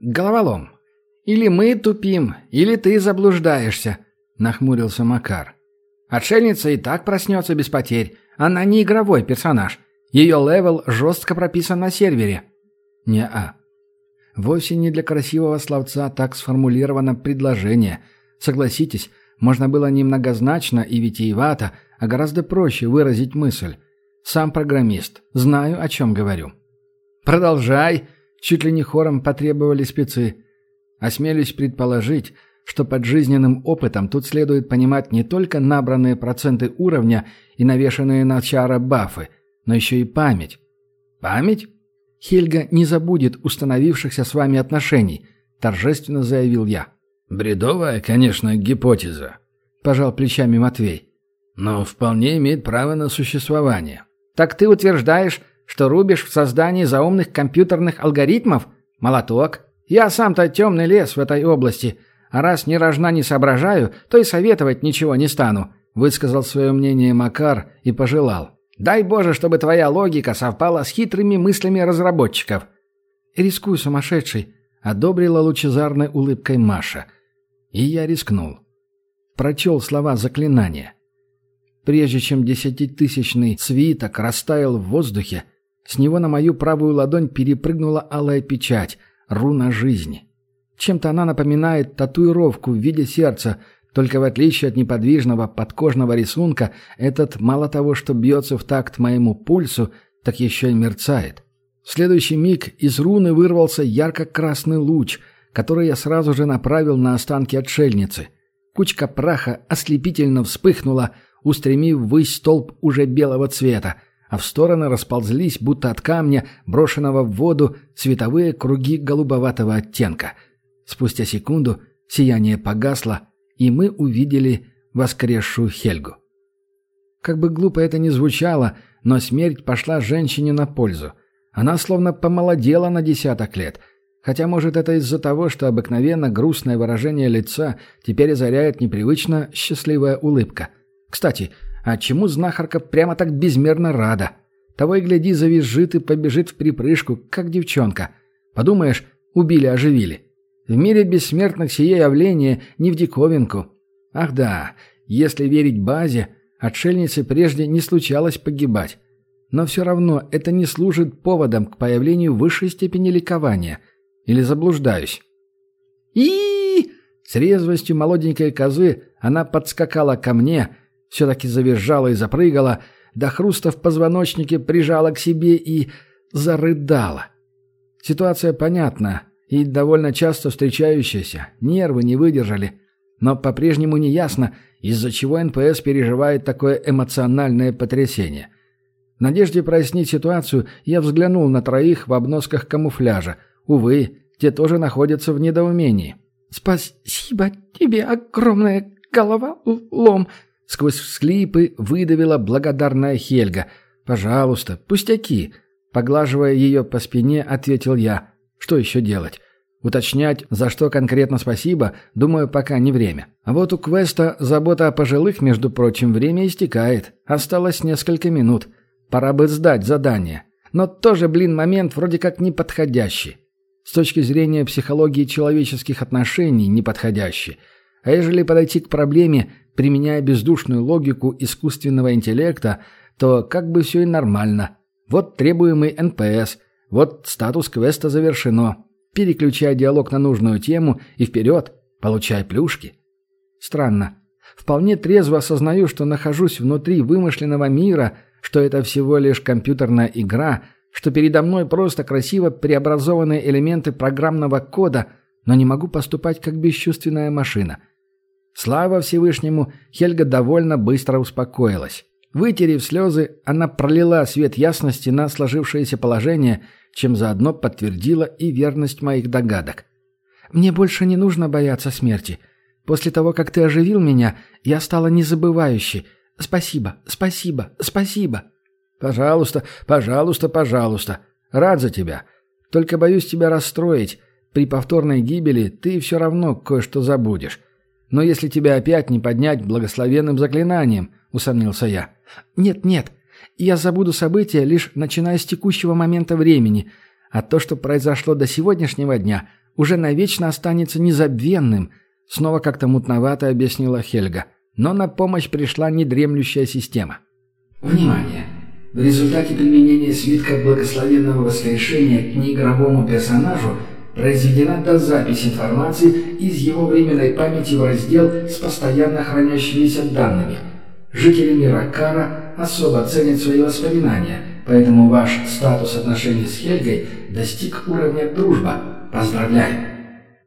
головолом. Или мы тупим, или ты заблуждаешься», — нахмурился Макар. «Отшельница и так проснется без потерь. Она не игровой персонаж. Ее левел жестко прописан на сервере». «Не-а. Вовсе не для красивого словца так сформулировано предложение. Согласитесь, можно было не многозначно и витиевато, а гораздо проще выразить мысль. Сам программист. Знаю, о чем говорю». «Продолжай!» — чуть ли не хором потребовали спецы. Осмелюсь предположить, что под жизненным опытом тут следует понимать не только набранные проценты уровня и навешанные на чара бафы, но еще и память. «Память?» «Хельга не забудет установившихся с вами отношений», — торжественно заявил я. «Бредовая, конечно, гипотеза», — пожал плечами Матвей. «Но вполне имеет право на существование». «Так ты утверждаешь, что рубишь в создании заумных компьютерных алгоритмов? Молоток. Я сам-то темный лес в этой области, а раз ни рожна не соображаю, то и советовать ничего не стану», — высказал свое мнение Макар и пожелал. «Дай Боже, чтобы твоя логика совпала с хитрыми мыслями разработчиков». «Рискуй, сумасшедший», — одобрила лучезарной улыбкой Маша. И я рискнул. Прочел слова заклинания. Прежде чем десятитысячный свиток растаял в воздухе, с него на мою правую ладонь перепрыгнула алая печать, руна жизни. Чем-то она напоминает татуировку в виде сердца, только в отличие от неподвижного подкожного рисунка, этот мало того, что бьется в такт моему пульсу, так еще и мерцает. В следующий миг из руны вырвался ярко-красный луч, который я сразу же направил на останки отшельницы. Кучка праха ослепительно вспыхнула, устремив ввысь столб уже белого цвета, а в стороны расползлись, будто от камня, брошенного в воду, световые круги голубоватого оттенка. Спустя секунду сияние погасло, и мы увидели воскресшую Хельгу. Как бы глупо это ни звучало, но смерть пошла женщине на пользу. Она словно помолодела на десяток лет. Хотя, может, это из-за того, что обыкновенно грустное выражение лица теперь озаряет непривычно счастливая улыбка. Кстати, а чему знахарка прямо так безмерно рада? Того и гляди, завизжит и побежит в припрыжку, как девчонка. Подумаешь, убили-оживили. В мире бессмертных сие явление не в диковинку. Ах да, если верить базе, отшельнице прежде не случалось погибать. Но все равно это не служит поводом к появлению высшей степени ликования. Или заблуждаюсь? и С резвостью молоденькой козы она подскакала ко мне, все-таки завизжала и запрыгала, до хруста в позвоночнике прижала к себе и зарыдала. Ситуация понятна и довольно часто встречающаяся, нервы не выдержали, но по-прежнему не ясно, из-за чего НПС переживает такое эмоциональное потрясение. В надежде прояснить ситуацию, я взглянул на троих в обносках камуфляжа. Увы, те тоже находятся в недоумении. «Спасибо тебе огромное, Головолом!» Сквозь всхлипы выдавила благодарная Хельга. «Пожалуйста, пустяки!» Поглаживая ее по спине, ответил я. «Что еще делать?» Уточнять, за что конкретно спасибо, думаю, пока не время. А вот у квеста забота о пожилых, между прочим, время истекает. Осталось несколько минут. Пора бы сдать задание. Но тоже, блин, момент вроде как неподходящий. С точки зрения психологии человеческих отношений неподходящий. А ежели подойти к проблеме, применяя бездушную логику искусственного интеллекта, то как бы все и нормально. Вот требуемый НПС, вот статус квеста завершено. Переключай диалог на нужную тему и вперед, получай плюшки. Странно. Вполне трезво осознаю, что нахожусь внутри вымышленного мира, что это всего лишь компьютерная игра, что передо мной просто красиво преобразованные элементы программного кода, но не могу поступать как бесчувственная машина – Слава Всевышнему, Хельга довольно быстро успокоилась. Вытерев слезы, она пролила свет ясности на сложившееся положение, чем заодно подтвердила и верность моих догадок. «Мне больше не нужно бояться смерти. После того, как ты оживил меня, я стала незабывающей. Спасибо, спасибо, спасибо». «Пожалуйста, пожалуйста, пожалуйста. Рад за тебя. Только боюсь тебя расстроить. При повторной гибели ты все равно кое-что забудешь. Но если тебя опять не поднять благословенным заклинанием, усомнился я. Нет, нет. Я забуду события лишь начиная с текущего момента времени, а то, что произошло до сегодняшнего дня, уже навечно останется незабвенным», снова как-то мутновато объяснила Хельга. Но на помощь пришла недремлющая система. Внимание! В результате применения свитка благословенного воскрешения к неигровому персонажу произведена дозапись информации из его временной памяти в раздел с постоянно хранящимися данными. Жители мира Кара особо ценят свои воспоминания, поэтому ваш статус отношений с Хельгой достиг уровня дружба. Поздравляю!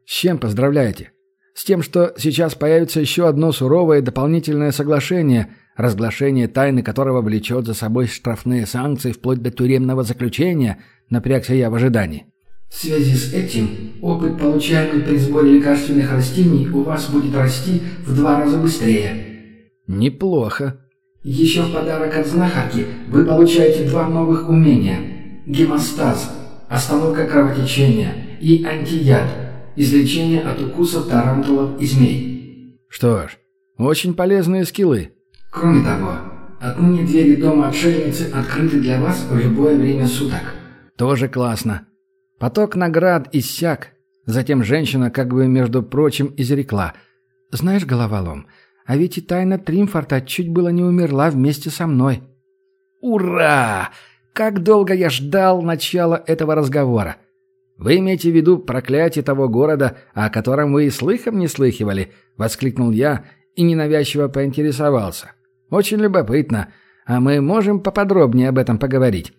С чем поздравляете? С тем, что сейчас появится еще одно суровое дополнительное соглашение, разглашение тайны которого влечет за собой штрафные санкции вплоть до тюремного заключения, напрягся я в ожидании. В связи с этим опыт, получаемый при сборе лекарственных растений, у вас будет расти в два раза быстрее. Неплохо. Еще в подарок от знахарки вы получаете два новых умения. Гемостаз, остановка кровотечения и антияд, излечение от укусов тарантулов и змей. Что ж, очень полезные скиллы. Кроме того, отныне двери дома отшельницы открыты для вас в любое время суток. Тоже классно. Поток наград иссяк. Затем женщина, как бы, между прочим, изрекла. «Знаешь, головолом, а ведь и тайна Тримфорта чуть было не умерла вместе со мной». «Ура! Как долго я ждал начала этого разговора! Вы имеете в виду проклятие того города, о котором вы и слыхом не слыхивали?» — воскликнул я и ненавязчиво поинтересовался. «Очень любопытно. А мы можем поподробнее об этом поговорить?»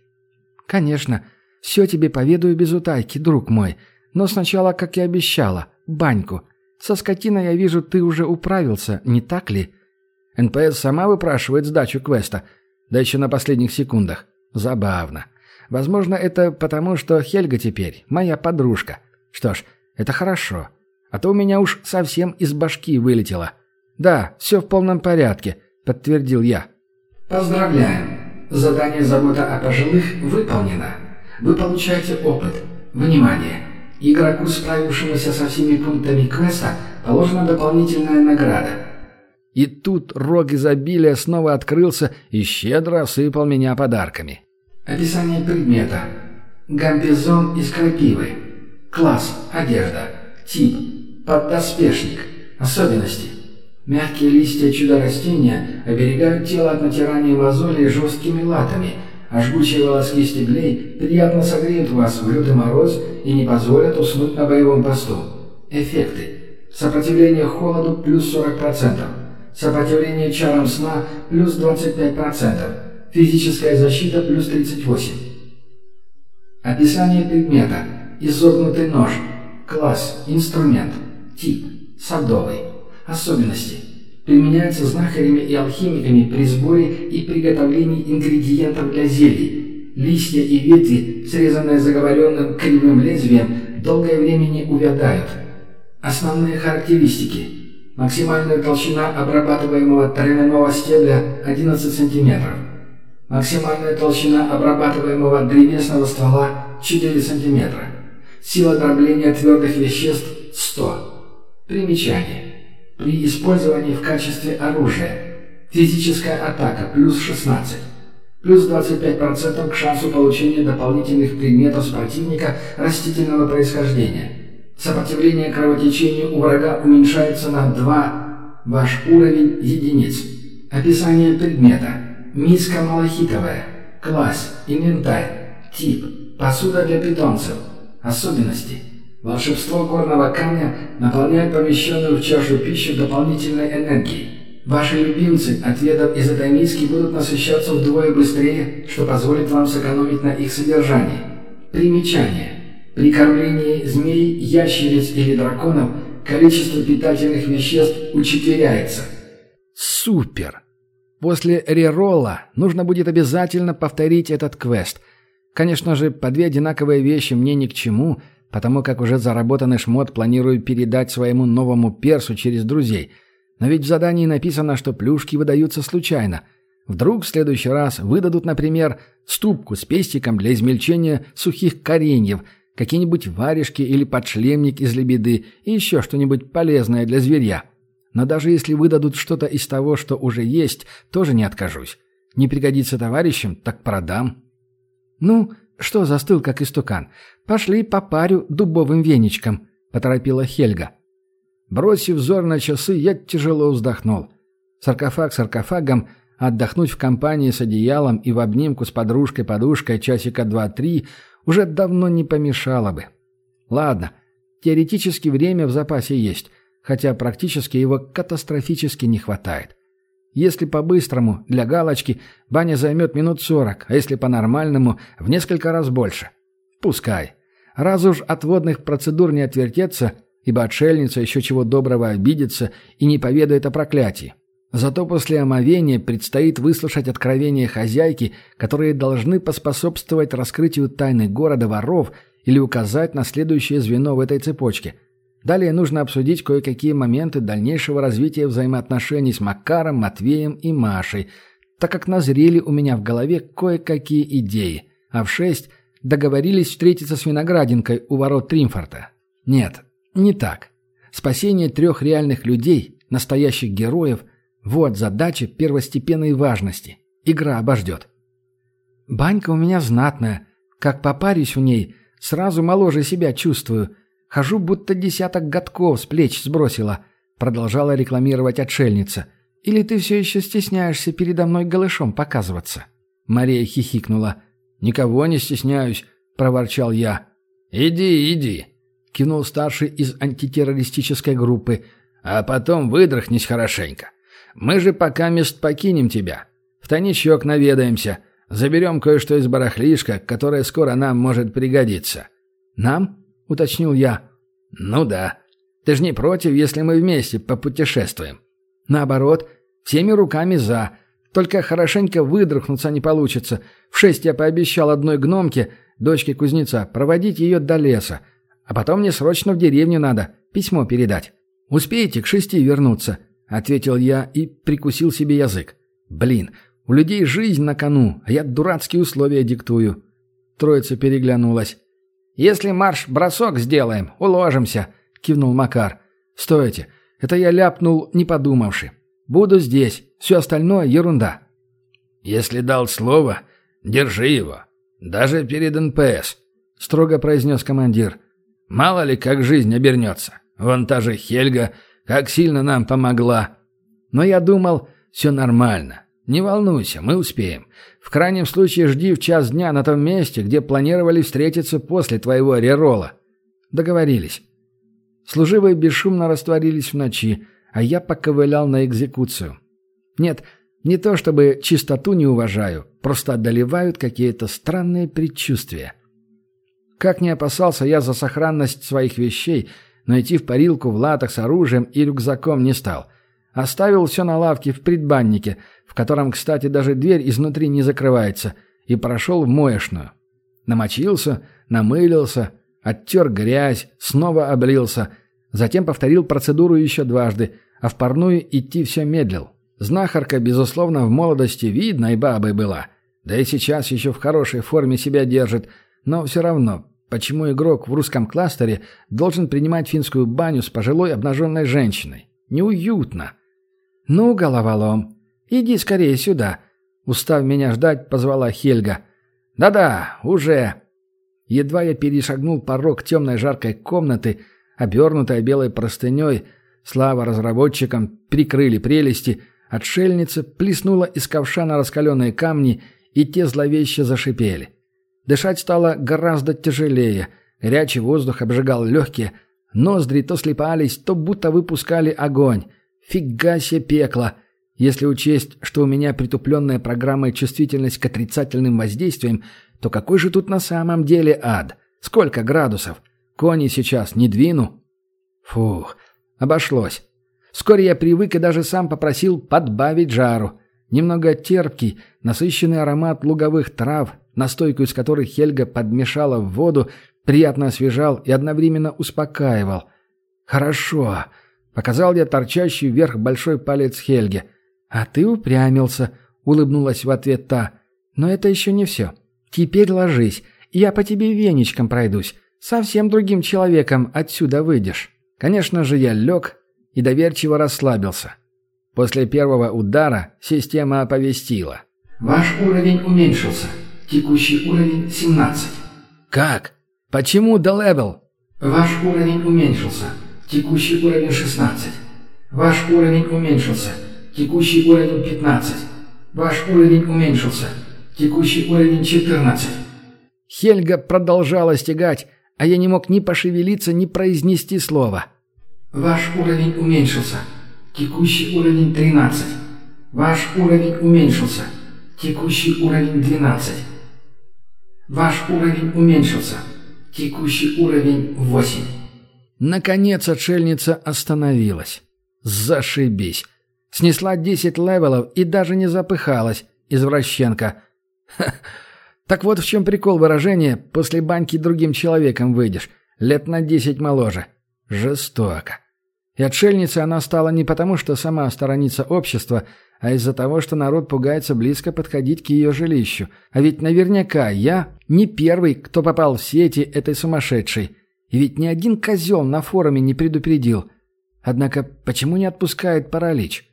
«Конечно. Все тебе поведаю без утайки, друг мой. Но сначала, как и обещала, баньку. Со скотиной, я вижу, ты уже управился, не так ли?» НПС сама выпрашивает сдачу квеста. Да еще на последних секундах. Забавно. Возможно, это потому, что Хельга теперь моя подружка. Что ж, это хорошо. А то у меня уж совсем из башки вылетело. Да, все в полном порядке, подтвердил я. Поздравляем. Задание «Забота о пожилых» выполнено. Вы получаете опыт. Внимание! Игроку, справившемуся со всеми пунктами квеста, положена дополнительная награда. И тут рог изобилия снова открылся и щедро осыпал меня подарками. Описание предмета. Гамбизон из крапивы. Класс. Одежда. Тип. Поддоспешник. Особенности. Мягкие листья чудо-растения оберегают тело от натирания мозолей жесткими латами – а жгучие волоски стеблей приятно согреют вас в лютый мороз и не позволят уснуть на боевом посту. Эффекты. Сопротивление холоду плюс 40%. Сопротивление чарам сна плюс 25%. Физическая защита плюс 38%. Описание предмета. Изогнутый нож. Класс. Инструмент. Тип. Садовый. Особенности. Применяется знахарями и алхимиками при сборе и приготовлении ингредиентов для зелий. Листья и ветви, срезанные заговоренным кривым лезвием, долгое время не увядают. Основные характеристики. Максимальная толщина обрабатываемого травяного стебля 11 см. Максимальная толщина обрабатываемого древесного ствола 4 см. Сила дробления твердых веществ 100. Примечание. При использовании в качестве оружия. Физическая атака плюс 16. Плюс 25% к шансу получения дополнительных предметов с противника растительного происхождения. Сопротивление кровотечению у врага уменьшается на 2 ваш уровень единиц. Описание предмета. Миска малахитовая. Класс. Инвентарь. Тип. Посуда для питомцев. Особенности. Волшебство горного камня наполняет помещенную в чашу пищу дополнительной энергией. Ваши любимцы, отведав из этой миски, будут насыщаться вдвое быстрее, что позволит вам сэкономить на их содержании. Примечание. При кормлении змей, ящериц или драконов количество питательных веществ учетверяется. Супер! После реролла нужно будет обязательно повторить этот квест. Конечно же, по две одинаковые вещи мне ни к чему – потому как уже заработанный шмот планирую передать своему новому персу через друзей. Но ведь в задании написано, что плюшки выдаются случайно. Вдруг в следующий раз выдадут, например, ступку с пестиком для измельчения сухих кореньев, какие-нибудь варежки или подшлемник из лебеды и еще что-нибудь полезное для зверя. Но даже если выдадут что-то из того, что уже есть, тоже не откажусь. Не пригодится товарищам, так продам. «Ну, что застыл, как истукан? Пошли по парю дубовым веничкам», — поторопила Хельга. Бросив взор на часы, я тяжело вздохнул. Саркофаг саркофагом, отдохнуть в компании с одеялом и в обнимку с подружкой-подушкой часика два-три уже давно не помешало бы. Ладно, теоретически время в запасе есть, хотя практически его катастрофически не хватает. Если по-быстрому, для галочки, баня займет минут сорок, а если по-нормальному, в несколько раз больше. Пускай. Раз уж от водных процедур не отвертеться, ибо отшельница еще чего доброго обидится и не поведает о проклятии. Зато после омовения предстоит выслушать откровения хозяйки, которые должны поспособствовать раскрытию тайны города воров или указать на следующее звено в этой цепочке. Далее нужно обсудить кое-какие моменты дальнейшего развития взаимоотношений с Макаром, Матвеем и Машей, так как назрели у меня в голове кое-какие идеи, а в шесть договорились встретиться с Виноградинкой у ворот Тримфорта. Нет, не так. Спасение трех реальных людей, настоящих героев – вот задача первостепенной важности. Игра обождет. Банька у меня знатная. Как попарюсь в ней, сразу моложе себя чувствую. Хожу, будто десяток годков с плеч сбросила. Продолжала рекламировать отшельница. Или ты все еще стесняешься передо мной голышом показываться?» Мария хихикнула. «Никого не стесняюсь», — проворчал я. «Иди, иди», — кинул старший из антитеррористической группы. «А потом выдрахнись хорошенько. Мы же пока мест покинем тебя. В тайничок наведаемся. Заберем кое-что из барахлишка, которое скоро нам может пригодиться». «Нам?» — уточнил я. «Ну да. Ты же не против, если мы вместе попутешествуем?» «Наоборот, всеми руками за. Только хорошенько выдрахнуться не получится. В шесть я пообещал одной гномке, дочке кузнеца, проводить ее до леса. А потом мне срочно в деревню надо, письмо передать. Успеете к шести вернуться?» — ответил я и прикусил себе язык. «Блин, у людей жизнь на кону, а я дурацкие условия диктую». Троица переглянулась. «Если марш-бросок сделаем, уложимся», — кивнул Макар. «Стойте, это я ляпнул, не подумавши. Буду здесь, все остальное — ерунда». «Если дал слово, держи его. Даже перед НПС», — строго произнес командир. «Мало ли, как жизнь обернется. Вон та же Хельга как сильно нам помогла. Но я думал, все нормально. Не волнуйся, мы успеем. В крайнем случае жди в час дня на том месте, где планировали встретиться после твоего рерола. Договорились. Служивые бесшумно растворились в ночи, а я поковылял на экзекуцию. Нет, не то чтобы чистоту не уважаю, просто одолевают какие-то странные предчувствия. Как не опасался я за сохранность своих вещей, но идти в парилку в латах с оружием и рюкзаком не стал. Оставил все на лавке в предбаннике, в котором, кстати, даже дверь изнутри не закрывается, и прошел в моечную. Намочился, намылился, оттер грязь, снова облился, затем повторил процедуру еще дважды, а в парную идти все медлил. Знахарка, безусловно, в молодости видной бабой была, да и сейчас еще в хорошей форме себя держит, но все равно Почему игрок в русском кластере должен принимать финскую баню с пожилой обнаженной женщиной? Неуютно. «Ну, головолом, иди скорее сюда», — устав меня ждать, позвала Хельга. «Да-да, уже». Едва я перешагнул порог темной жаркой комнаты, обернутой белой простыней, слава разработчикам, прикрыли прелести, отшельница плеснула из ковша на раскаленные камни, и те зловеще зашипели. Дышать стало гораздо тяжелее. Горячий воздух обжигал легкие. Ноздри то слепались, то будто выпускали огонь. Фига себе пекло. Если учесть, что у меня притупленная программой чувствительность к отрицательным воздействиям, то какой же тут на самом деле ад? Сколько градусов? Кони сейчас не двину. Фух, обошлось. Вскоре я привык и даже сам попросил подбавить жару. Немного терпкий, насыщенный аромат луговых трав, настойку из которой Хельга подмешала в воду, приятно освежал и одновременно успокаивал. «Хорошо», — показал я торчащий вверх большой палец Хельге. «А ты упрямился», — улыбнулась в ответ та. «Но это еще не все. Теперь ложись, я по тебе веничком пройдусь. Совсем другим человеком отсюда выйдешь». Конечно же, я лег и доверчиво расслабился. После первого удара система оповестила. «Ваш уровень уменьшился. Текущий уровень 17». «Как? Почему делевел?» Ваш уровень уменьшился. Текущий уровень 16. Ваш уровень уменьшился. Текущий уровень 15. Ваш уровень уменьшился. Текущий уровень 14. Хельга продолжала стегать, а я не мог ни пошевелиться, ни произнести слова. Ваш уровень уменьшился. Текущий уровень 13. Ваш уровень уменьшился. Текущий уровень 12. Ваш уровень уменьшился. Текущий уровень 8. Наконец отшельница остановилась. Зашибись. Снесла 10 левелов и даже не запыхалась, извращенка. Ха. Так вот в чем прикол выражения «после баньки другим человеком выйдешь». Лет на 10 моложе. Жестоко. И отшельницей она стала не потому, что сама сторонится общества, а из-за того, что народ пугается близко подходить к ее жилищу. А ведь наверняка я не первый, кто попал в сети этой сумасшедшей. И ведь ни один козел на форуме не предупредил. Однако почему не отпускает паралич?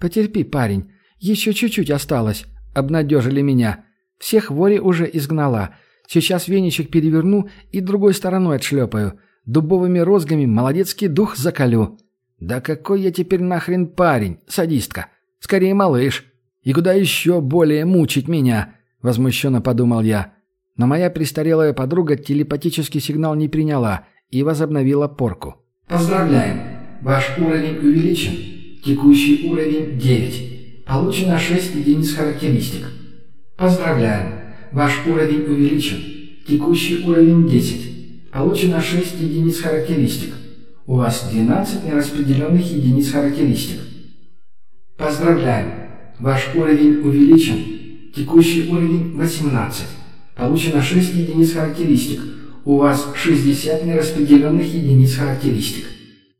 «Потерпи, парень, еще чуть-чуть осталось», — обнадежили меня. «Всех вори уже изгнала. Сейчас веничек переверну и другой стороной отшлепаю. Дубовыми розгами молодецкий дух закалю». «Да какой я теперь нахрен парень, садистка? Скорее малыш. И куда еще более мучить меня?» — возмущенно подумал я. Но моя престарелая подруга телепатический сигнал не приняла и возобновила порку. «Поздравляем! Ваш уровень увеличен. Текущий уровень 9. Получено 6 единиц характеристик. Поздравляем! Ваш уровень увеличен. Текущий уровень 10. Получено 6 единиц характеристик. У вас 12 нераспределенных единиц характеристик. Поздравляем! Ваш уровень увеличен. Текущий уровень 18. Получено 6 единиц характеристик. У вас 60 нераспределенных единиц характеристик.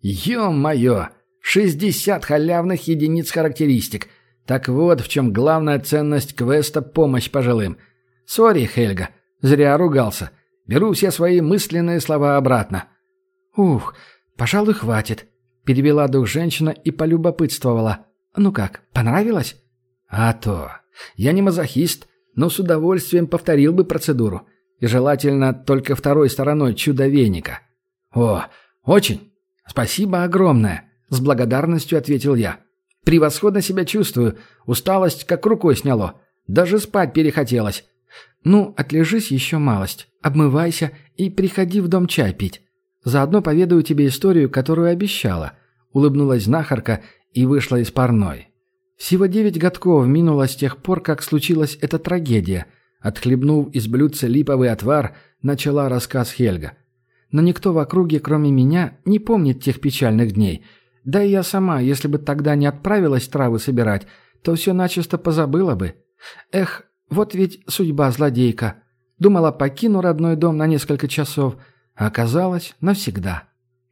Ё-моё! 60 халявных единиц характеристик. Так вот в чем главная ценность квеста «Помощь пожилым». Сори, Хельга, зря ругался. Беру все свои мысленные слова обратно. «Ух, пожалуй, хватит», — перевела дух женщина и полюбопытствовала. «Ну как, понравилось?» «А то. Я не мазохист, но с удовольствием повторил бы процедуру. И желательно только второй стороной чудо-веника. «О, очень! Спасибо огромное!» — с благодарностью ответил я. «Превосходно себя чувствую. Усталость как рукой сняло. Даже спать перехотелось». «Ну, отлежись еще малость, обмывайся и приходи в дом чай пить. Заодно поведаю тебе историю, которую обещала», — улыбнулась знахарка и вышла из парной. Всего девять годков минуло с тех пор, как случилась эта трагедия. Отхлебнув из блюдца липовый отвар, начала рассказ Хельга. Но никто в округе, кроме меня, не помнит тех печальных дней. Да и я сама, если бы тогда не отправилась травы собирать, то все начисто позабыла бы. Эх, вот ведь судьба злодейка. Думала, покину родной дом на несколько часов, а оказалось навсегда.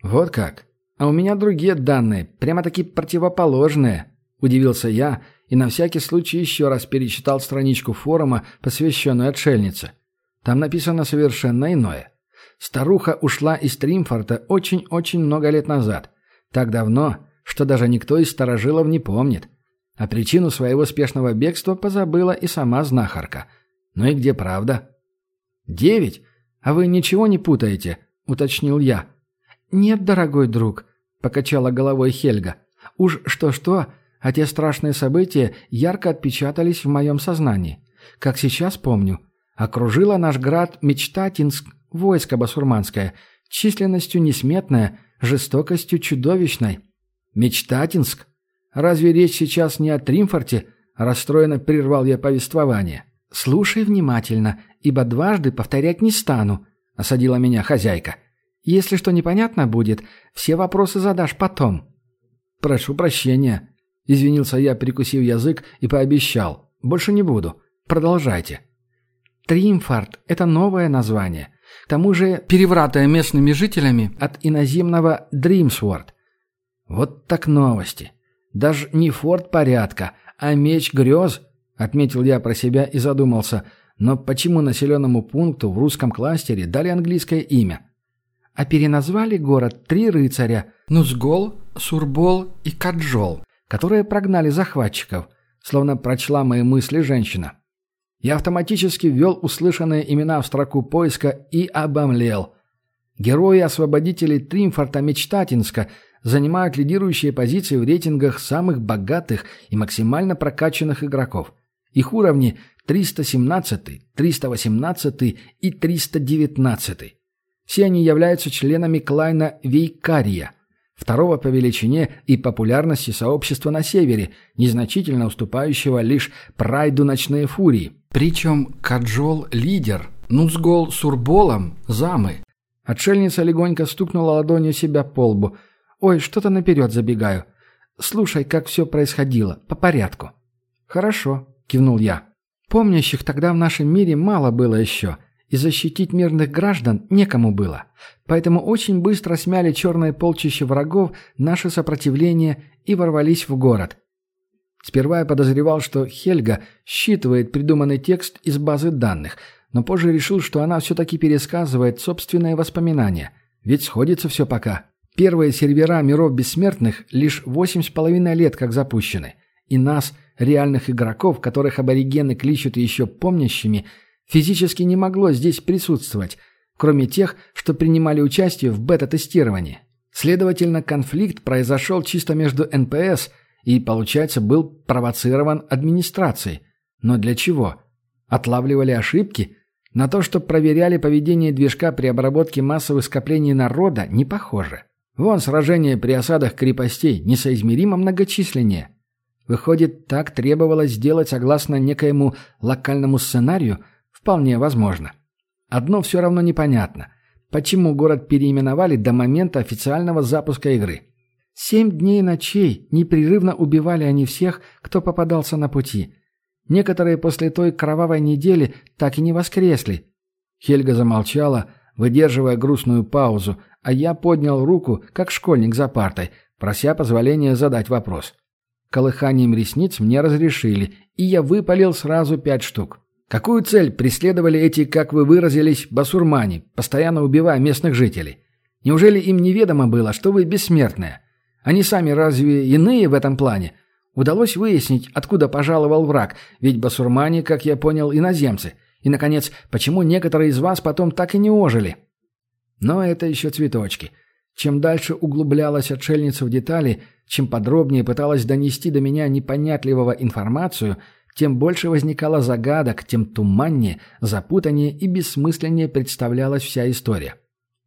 Вот как. А у меня другие данные, прямо-таки противоположные. Удивился я и на всякий случай еще раз перечитал страничку форума, посвященную отшельнице. Там написано совершенно иное. Старуха ушла из Тримфорта очень-очень много лет назад. Так давно, что даже никто из старожилов не помнит. А причину своего спешного бегства позабыла и сама знахарка. Ну и где правда? «Девять? А вы ничего не путаете?» — уточнил я. «Нет, дорогой друг», — покачала головой Хельга. «Уж что-что, а те страшные события ярко отпечатались в моем сознании. Как сейчас помню, окружила наш град Мечтатинск войско басурманское, численностью несметная, жестокостью чудовищной. Мечтатинск? Разве речь сейчас не о Тримфорте? Расстроенно прервал я повествование. «Слушай внимательно, ибо дважды повторять не стану», — осадила меня хозяйка. «Если что непонятно будет, все вопросы задашь потом». «Прошу прощения», Извинился я, прикусив язык, и пообещал. «Больше не буду. Продолжайте». «Тримфорд — это новое название. К тому же перевратое местными жителями от иноземного «Дримсворд». «Вот так новости. Даже не форт порядка, а меч грез», — отметил я про себя и задумался. «Но почему населенному пункту в русском кластере дали английское имя?» А переназвали город три рыцаря — Нузгол, Сурбол и Каджол которые прогнали захватчиков, словно прочла мои мысли женщина. Я автоматически ввел услышанные имена в строку поиска и обомлел. Герои-освободители Тримфорта Мечтатинска занимают лидирующие позиции в рейтингах самых богатых и максимально прокачанных игроков. Их уровни 317, 318 и 319. Все они являются членами клайна Вейкария, второго по величине и популярности сообщества на севере, незначительно уступающего лишь прайду Ночные Фурии. Причем Каджол – лидер, Нуцгол с Урболом – замы. Отшельница легонько стукнула ладонью себя по лбу. «Ой, что-то наперед забегаю. Слушай, как все происходило, по порядку». «Хорошо», – кивнул я. «Помнящих тогда в нашем мире мало было еще» и защитить мирных граждан некому было. Поэтому очень быстро смяли черное полчище врагов наше сопротивление и ворвались в город. Сперва я подозревал, что Хельга считывает придуманный текст из базы данных, но позже решил, что она все-таки пересказывает собственные воспоминания. Ведь сходится все пока. Первые сервера миров бессмертных лишь восемь с половиной лет как запущены. И нас, реальных игроков, которых аборигены кличут еще помнящими – физически не могло здесь присутствовать, кроме тех, что принимали участие в бета-тестировании. Следовательно, конфликт произошел чисто между НПС и, получается, был провоцирован администрацией. Но для чего? Отлавливали ошибки? На то, что проверяли поведение движка при обработке массовых скоплений народа, не похоже. Вон сражение при осадах крепостей несоизмеримо многочисленнее. Выходит, так требовалось сделать согласно некоему локальному сценарию – Вполне возможно. Одно все равно непонятно. Почему город переименовали до момента официального запуска игры? Семь дней и ночей непрерывно убивали они всех, кто попадался на пути. Некоторые после той кровавой недели так и не воскресли. Хельга замолчала, выдерживая грустную паузу, а я поднял руку, как школьник за партой, прося позволения задать вопрос. Колыханием ресниц мне разрешили, и я выпалил сразу пять штук. Какую цель преследовали эти, как вы выразились, басурмане, постоянно убивая местных жителей? Неужели им неведомо было, что вы бессмертные? Они сами разве иные в этом плане? Удалось выяснить, откуда пожаловал враг, ведь басурмане, как я понял, иноземцы. И, наконец, почему некоторые из вас потом так и не ожили? Но это еще цветочки. Чем дальше углублялась отшельница в детали, чем подробнее пыталась донести до меня непонятливого информацию – тем больше возникало загадок, тем туманнее, запутаннее и бессмысленнее представлялась вся история.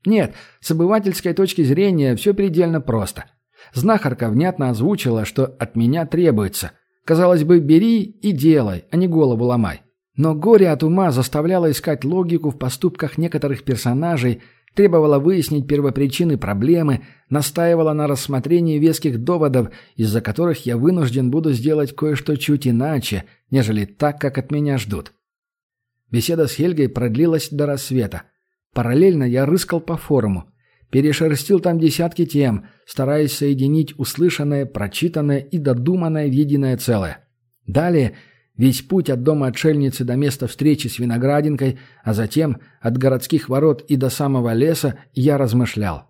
Нет, с обывательской точки зрения все предельно просто. Знахарка внятно озвучила, что от меня требуется. Казалось бы, бери и делай, а не голову ломай. Но горе от ума заставляло искать логику в поступках некоторых персонажей, требовала выяснить первопричины проблемы, настаивала на рассмотрении веских доводов, из-за которых я вынужден буду сделать кое-что чуть иначе, нежели так, как от меня ждут. Беседа с Хельгой продлилась до рассвета. Параллельно я рыскал по форуму. Перешерстил там десятки тем, стараясь соединить услышанное, прочитанное и додуманное в единое целое. Далее – Весь путь от дома отшельницы до места встречи с Виноградинкой, а затем от городских ворот и до самого леса я размышлял.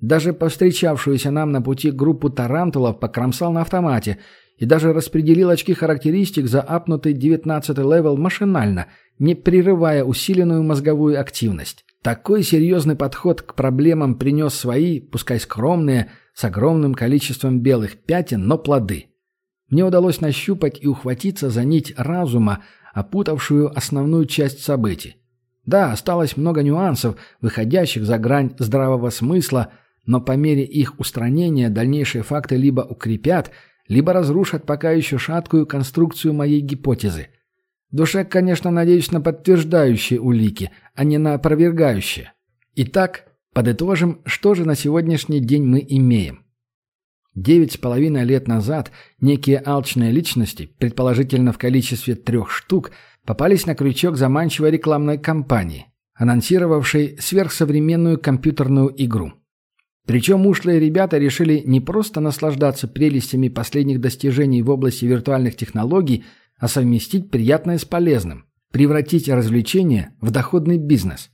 Даже повстречавшуюся нам на пути группу тарантулов покромсал на автомате и даже распределил очки характеристик за апнутый девятнадцатый левел машинально, не прерывая усиленную мозговую активность. Такой серьезный подход к проблемам принес свои, пускай скромные, с огромным количеством белых пятен, но плоды. Мне удалось нащупать и ухватиться за нить разума, опутавшую основную часть событий. Да, осталось много нюансов, выходящих за грань здравого смысла, но по мере их устранения дальнейшие факты либо укрепят, либо разрушат пока еще шаткую конструкцию моей гипотезы. В душе, конечно, надеюсь на подтверждающие улики, а не на опровергающие. Итак, подытожим, что же на сегодняшний день мы имеем. Девять с половиной лет назад некие алчные личности, предположительно в количестве трех штук, попались на крючок заманчивой рекламной кампании, анонсировавшей сверхсовременную компьютерную игру. Причем ушлые ребята решили не просто наслаждаться прелестями последних достижений в области виртуальных технологий, а совместить приятное с полезным, превратить развлечение в доходный бизнес.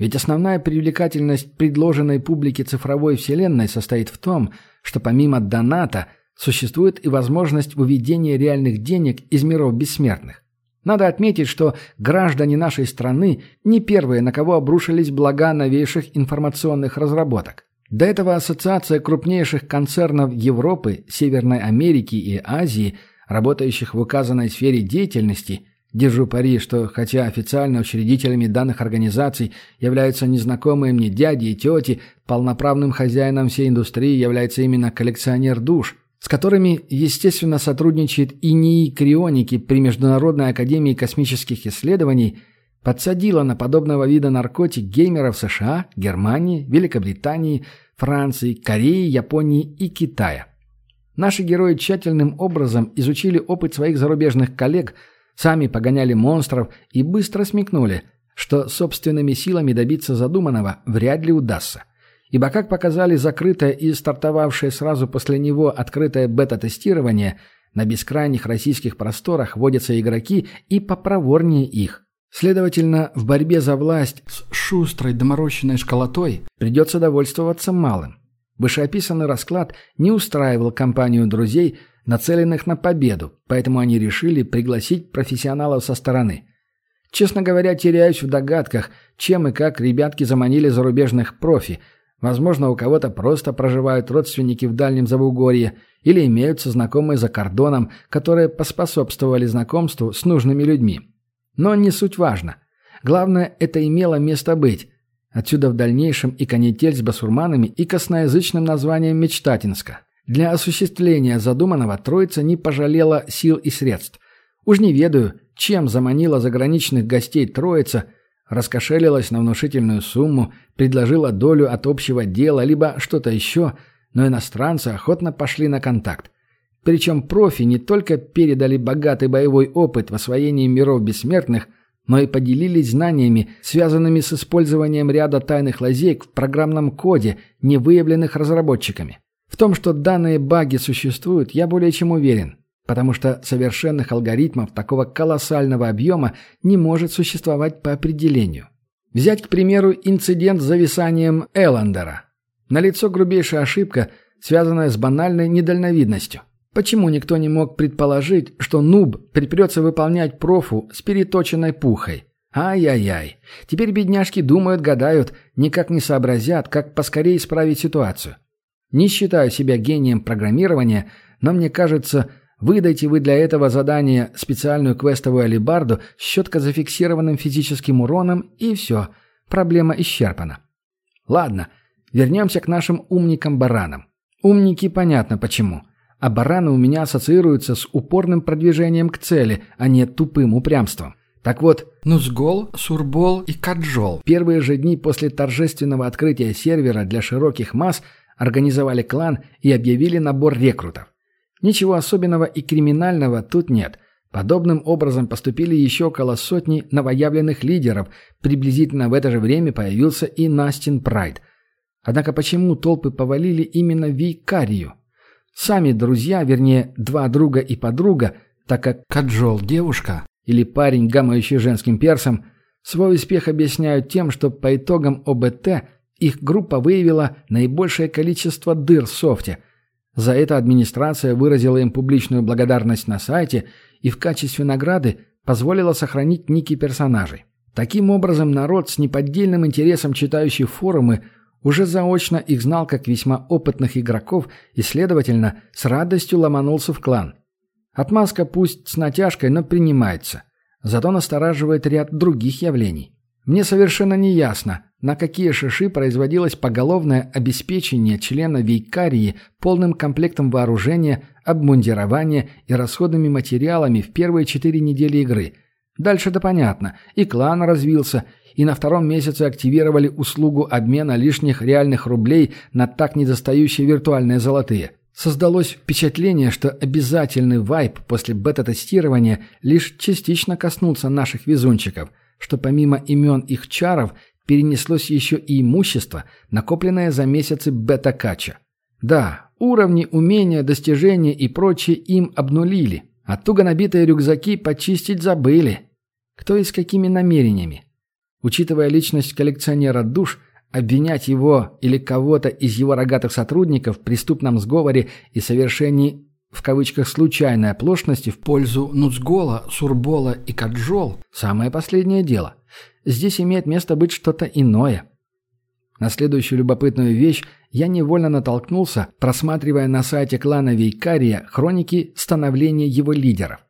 Ведь основная привлекательность предложенной публике цифровой вселенной состоит в том, что помимо доната существует и возможность выведения реальных денег из миров бессмертных. Надо отметить, что граждане нашей страны не первые, на кого обрушились блага новейших информационных разработок. До этого Ассоциация крупнейших концернов Европы, Северной Америки и Азии, работающих в указанной сфере деятельности, держу пари, что хотя официально учредителями данных организаций являются незнакомые мне дяди и тети, полноправным хозяином всей индустрии является именно коллекционер душ, с которыми, естественно, сотрудничает и НИИ Крионики при Международной академии космических исследований – подсадила на подобного вида наркотик геймеров США, Германии, Великобритании, Франции, Кореи, Японии и Китая. Наши герои тщательным образом изучили опыт своих зарубежных коллег, сами погоняли монстров и быстро смекнули, что собственными силами добиться задуманного вряд ли удастся. Ибо, как показали закрытое и стартовавшее сразу после него открытое бета-тестирование, на бескрайних российских просторах водятся игроки и попроворнее их – Следовательно, в борьбе за власть с шустрой доморощенной школотой придется довольствоваться малым. Вышеописанный расклад не устраивал компанию друзей, нацеленных на победу, поэтому они решили пригласить профессионалов со стороны. Честно говоря, теряюсь в догадках, чем и как ребятки заманили зарубежных профи. Возможно, у кого-то просто проживают родственники в дальнем Завугорье или имеются знакомые за кордоном, которые поспособствовали знакомству с нужными людьми. Но не суть важно. Главное, это имело место быть. Отсюда в дальнейшем и канитель с басурманами, и косноязычным названием Мечтатинска. Для осуществления задуманного Троица не пожалела сил и средств. Уж не ведаю, чем заманила заграничных гостей Троица, раскошелилась на внушительную сумму, предложила долю от общего дела, либо что-то еще, но иностранцы охотно пошли на контакт. Причем профи не только передали богатый боевой опыт в освоении миров бессмертных, но и поделились знаниями, связанными с использованием ряда тайных лазеек в программном коде, не выявленных разработчиками. Том, что данные баги существуют, я более чем уверен, потому что совершенных алгоритмов такого колоссального объема не может существовать по определению. Взять, к примеру, инцидент с зависанием Эллендера. Налицо грубейшая ошибка, связанная с банальной недальновидностью. Почему никто не мог предположить, что нуб припрется выполнять профу с переточенной пухой? Ай-яй-яй. Теперь бедняжки думают, гадают, никак не сообразят, как поскорее исправить ситуацию. Не считаю себя гением программирования, но мне кажется, выдайте вы для этого задания специальную квестовую алибарду с четко зафиксированным физическим уроном, и все, проблема исчерпана. Ладно, вернемся к нашим умникам-баранам. Умники понятно почему – а бараны у меня ассоциируются с упорным продвижением к цели, а не тупым упрямством. Так вот, Нузгол, Сурбол и Каджол первые же дни после торжественного открытия сервера для широких масс организовали клан и объявили набор рекрутов. Ничего особенного и криминального тут нет. Подобным образом поступили еще около сотни новоявленных лидеров. Приблизительно в это же время появился и Настин Прайд. Однако почему толпы повалили именно Викарию? Сами друзья, вернее, два друга и подруга, так как Каджол – девушка или парень, гамающий женским персом, свой успех объясняют тем, что по итогам ОБТ их группа выявила наибольшее количество дыр в софте. За это администрация выразила им публичную благодарность на сайте и в качестве награды позволила сохранить ники персонажей. Таким образом, народ с неподдельным интересом читающий форумы – уже заочно их знал как весьма опытных игроков и, следовательно, с радостью ломанулся в клан. Отмазка пусть с натяжкой, но принимается. Зато настораживает ряд других явлений. Мне совершенно не ясно, на какие шиши производилось поголовное обеспечение члена Вейкарии полным комплектом вооружения, обмундирования и расходными материалами в первые четыре недели игры. Дальше-то понятно. И клан развился, и на втором месяце активировали услугу обмена лишних реальных рублей на так недостающие виртуальные золотые. Создалось впечатление, что обязательный вайп после бета-тестирования лишь частично коснулся наших везунчиков, что помимо имен их чаров перенеслось еще и имущество, накопленное за месяцы бета-кача. Да, уровни, умения, достижения и прочее им обнулили, а туго набитые рюкзаки почистить забыли. Кто и с какими намерениями? Учитывая личность коллекционера душ, обвинять его или кого-то из его рогатых сотрудников в преступном сговоре и совершении в кавычках случайной оплошности в пользу Нуцгола, Сурбола и Каджол – самое последнее дело. Здесь имеет место быть что-то иное. На следующую любопытную вещь я невольно натолкнулся, просматривая на сайте клана Вейкария хроники становления его лидеров.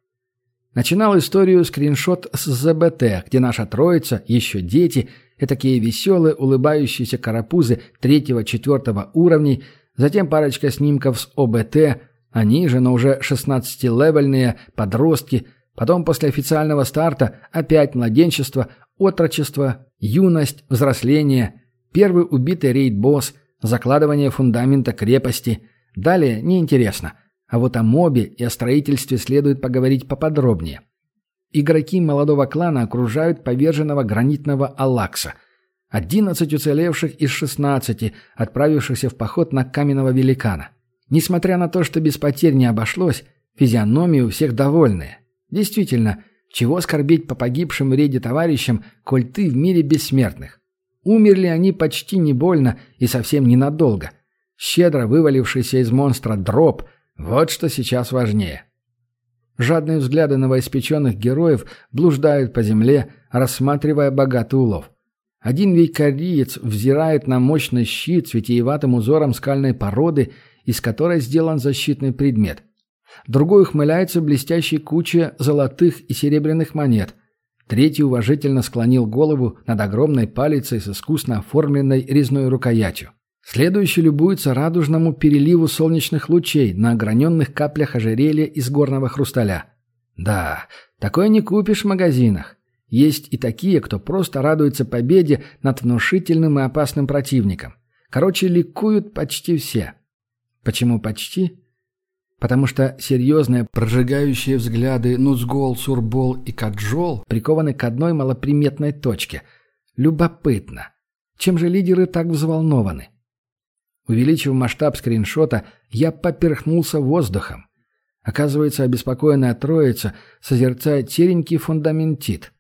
Начинал историю скриншот с ЗБТ, где наша троица, еще дети, такие веселые, улыбающиеся карапузы третьего-четвертого уровней, затем парочка снимков с ОБТ, они же, но уже 16-левельные подростки, потом после официального старта опять младенчество, отрочество, юность, взросление, первый убитый рейд-босс, закладывание фундамента крепости. Далее неинтересно. А вот о мобе и о строительстве следует поговорить поподробнее. Игроки молодого клана окружают поверженного гранитного Алакса. Одиннадцать уцелевших из шестнадцати, отправившихся в поход на каменного великана. Несмотря на то, что без потерь не обошлось, физиономии у всех довольные. Действительно, чего скорбеть по погибшим в товарищам, коль ты в мире бессмертных? Умерли они почти не больно и совсем ненадолго. Щедро вывалившийся из монстра дроп – вот что сейчас важнее. Жадные взгляды новоиспеченных героев блуждают по земле, рассматривая богатый улов. Один вейкариец взирает на мощный щит с витиеватым узором скальной породы, из которой сделан защитный предмет. Другой ухмыляется блестящей кучей золотых и серебряных монет. Третий уважительно склонил голову над огромной палицей с искусно оформленной резной рукоятью. Следующий любуется радужному переливу солнечных лучей на ограненных каплях ожерелья из горного хрусталя. Да, такое не купишь в магазинах. Есть и такие, кто просто радуется победе над внушительным и опасным противником. Короче, ликуют почти все. Почему почти? Потому что серьезные прожигающие взгляды Нуцгол, Сурбол и Каджол прикованы к одной малоприметной точке. Любопытно. Чем же лидеры так взволнованы? Увеличив масштаб скриншота, я поперхнулся воздухом. Оказывается, обеспокоенная троица созерцает серенький фундаментит.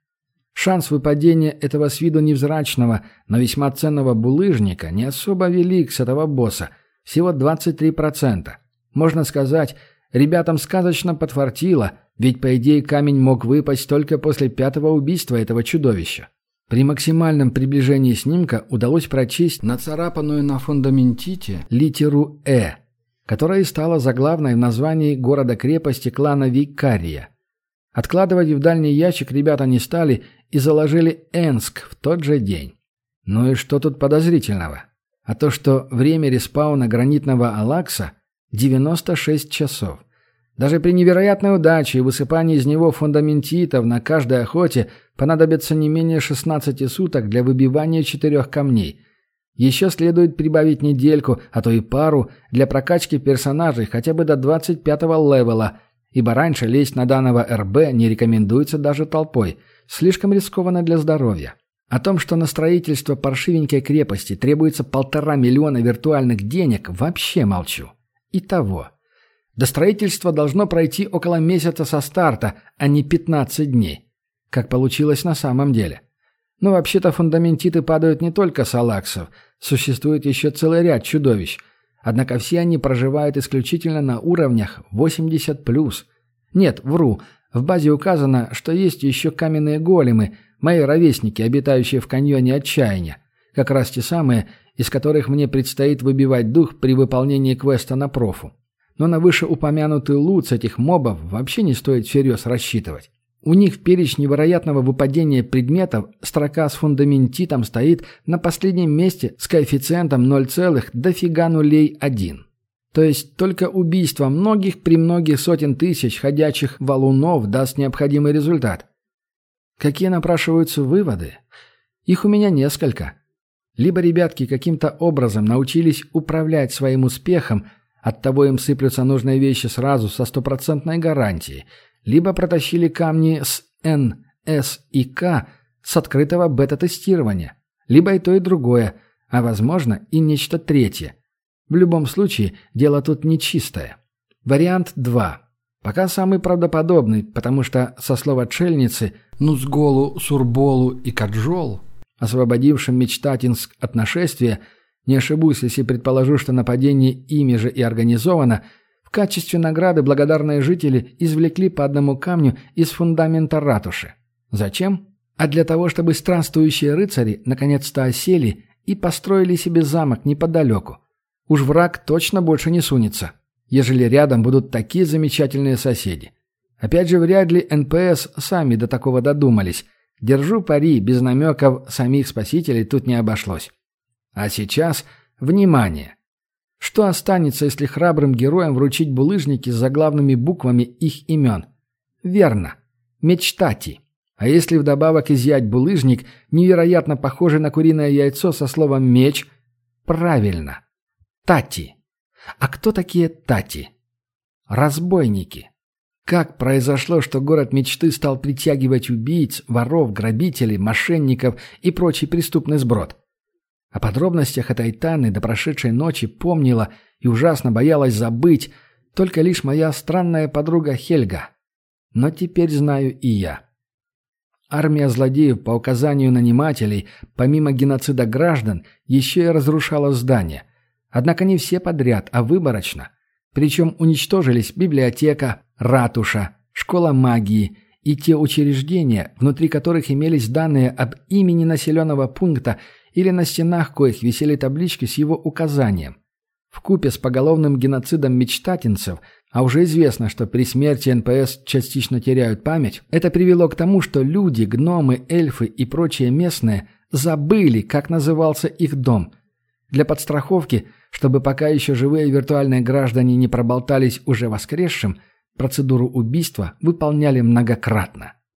Шанс выпадения этого с виду невзрачного, но весьма ценного булыжника не особо велик с этого босса, всего 23%. Можно сказать, ребятам сказочно подфартило, ведь, по идее, камень мог выпасть только после пятого убийства этого чудовища. При максимальном приближении снимка удалось прочесть нацарапанную на фундаментите литеру «Э», которая и стала заглавной в названии города-крепости клана Викария. Откладывать в дальний ящик ребята не стали и заложили Энск в тот же день. Ну и что тут подозрительного? А то, что время респауна гранитного Алакса – 96 часов. Даже при невероятной удаче и высыпании из него фундаментитов на каждой охоте понадобится не менее 16 суток для выбивания четырех камней. Еще следует прибавить недельку, а то и пару, для прокачки персонажей хотя бы до 25-го левела, ибо раньше лезть на данного РБ не рекомендуется даже толпой, слишком рискованно для здоровья. О том, что на строительство паршивенькой крепости требуется полтора миллиона виртуальных денег, вообще молчу. Итого. До строительства должно пройти около месяца со старта, а не 15 дней. Как получилось на самом деле. Но вообще-то фундаментиты падают не только с алаксов. Существует еще целый ряд чудовищ. Однако все они проживают исключительно на уровнях 80+. Нет, вру. В базе указано, что есть еще каменные големы, мои ровесники, обитающие в каньоне отчаяния. Как раз те самые, из которых мне предстоит выбивать дух при выполнении квеста на профу но на вышеупомянутый лут с этих мобов вообще не стоит всерьез рассчитывать. У них в перечне вероятного выпадения предметов строка с фундаментитом стоит на последнем месте с коэффициентом 0, дофига нулей 1. То есть только убийство многих при многих сотен тысяч ходячих валунов даст необходимый результат. Какие напрашиваются выводы? Их у меня несколько. Либо ребятки каким-то образом научились управлять своим успехом – Оттого им сыплются нужные вещи сразу со стопроцентной гарантией. Либо протащили камни с Н, С и К с открытого бета-тестирования. Либо и то, и другое, а возможно и нечто третье. В любом случае, дело тут нечистое. Вариант 2. Пока самый правдоподобный, потому что, со слов отшельницы, Нузголу, Сурболу и Каджол, освободившим Мечтатинск от нашествия, не ошибусь, если предположу, что нападение ими же и организовано, В качестве награды благодарные жители извлекли по одному камню из фундамента ратуши. Зачем? А для того, чтобы странствующие рыцари наконец-то осели и построили себе замок неподалеку. Уж враг точно больше не сунется, ежели рядом будут такие замечательные соседи. Опять же, вряд ли НПС сами до такого додумались. Держу пари, без намеков самих спасителей тут не обошлось. А сейчас, внимание! Что останется, если храбрым героям вручить булыжники с заглавными буквами их имен? Верно. Мечтати. А если вдобавок изъять булыжник, невероятно похожий на куриное яйцо со словом «меч»? Правильно. Тати. А кто такие Тати? Разбойники. Как произошло, что город мечты стал притягивать убийц, воров, грабителей, мошенников и прочий преступный сброд? О подробностях этой тайны до прошедшей ночи помнила и ужасно боялась забыть только лишь моя странная подруга Хельга. Но теперь знаю и я. Армия злодеев по указанию нанимателей, помимо геноцида граждан, еще и разрушала здания. Однако не все подряд, а выборочно. Причем уничтожились библиотека, ратуша, школа магии и те учреждения, внутри которых имелись данные об имени населенного пункта или на стенах коих висели таблички с его указанием. Вкупе с поголовным геноцидом мечтатинцев, а уже известно, что при смерти НПС частично теряют память, это привело к тому, что люди, гномы, эльфы и прочие местные забыли, как назывался их дом. Для подстраховки, чтобы пока еще живые виртуальные граждане не проболтались уже воскресшим, процедуру убийства выполняли многократно.